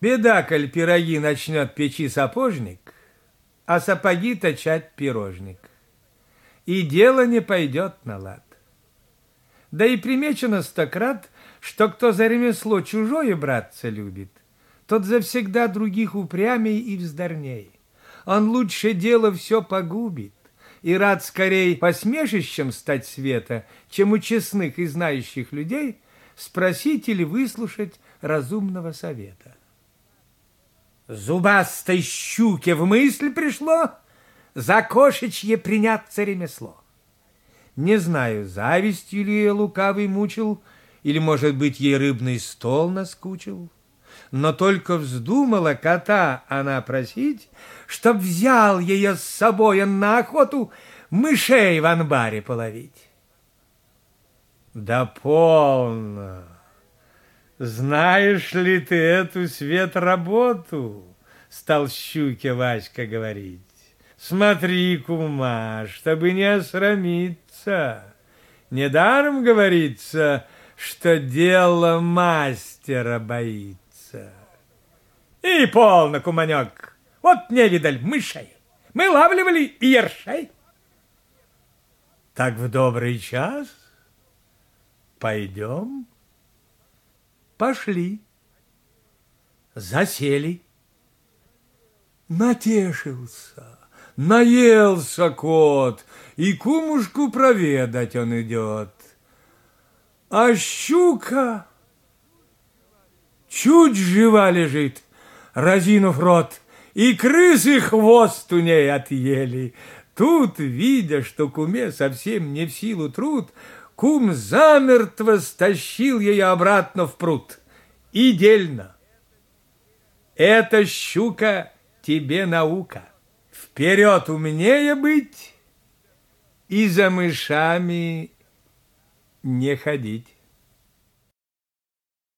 Беда, коль пироги начнет печи сапожник, а сапоги точать пирожник. И дело не пойдет на лад. Да и примечено стократ, что кто за ремесло чужое браться любит, тот завсегда других упрямей и вздорней. Он лучше дело все погубит, и рад скорей посмешищем стать света, чем у честных и знающих людей спросить или выслушать разумного совета. Зубастой щуке в мысль пришло за кошечье приняться ремесло. Не знаю, завистью ли ее лукавый мучил, или, может быть, ей рыбный стол наскучил. Но только вздумала кота она просить, чтоб взял ее с собой на охоту мышей в анбаре половить. Да полно! Знаешь ли ты эту свет работу? Стал щуке Васька говорить. Смотри, кума, чтобы не осрамиться. Недаром говорится, что дело мастера боится. И полно, куманек, вот не видаль мышей. Мы лавливали и ершей. Так в добрый час пойдем. Пошли. Засели. Натешился, наелся кот, и кумушку проведать он идет. А щука чуть жива лежит, разинув рот, и крысы хвост у ней отъели. Тут, видя, что куме совсем не в силу труд, Кум замертво стащил ее обратно в пруд. И дельно. Эта щука тебе наука. Вперед умнее быть и за мышами не ходить.